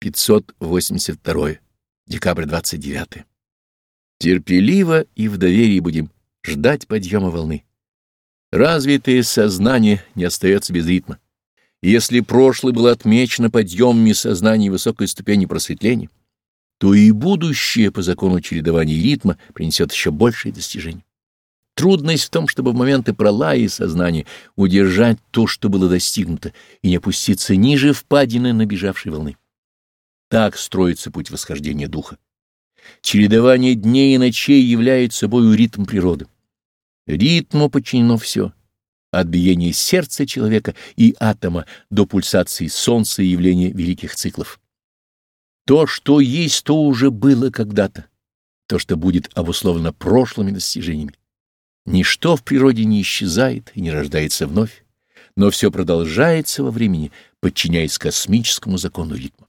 582. Декабрь 29. Терпеливо и в доверии будем ждать подъема волны. Развитое сознание не остается без ритма. Если прошлое было отмечено подъемами сознания высокой ступени просветления, то и будущее по закону чередования ритма принесет еще большие достижения. Трудность в том, чтобы в моменты пролая и сознания удержать то, что было достигнуто, и не опуститься ниже впадины набежавшей волны. Так строится путь восхождения духа. Чередование дней и ночей является собой ритм природы. Ритму подчинено все, от биения сердца человека и атома до пульсации солнца и явления великих циклов. То, что есть, то уже было когда-то, то, что будет обусловлено прошлыми достижениями. Ничто в природе не исчезает и не рождается вновь, но все продолжается во времени, подчиняясь космическому закону ритма.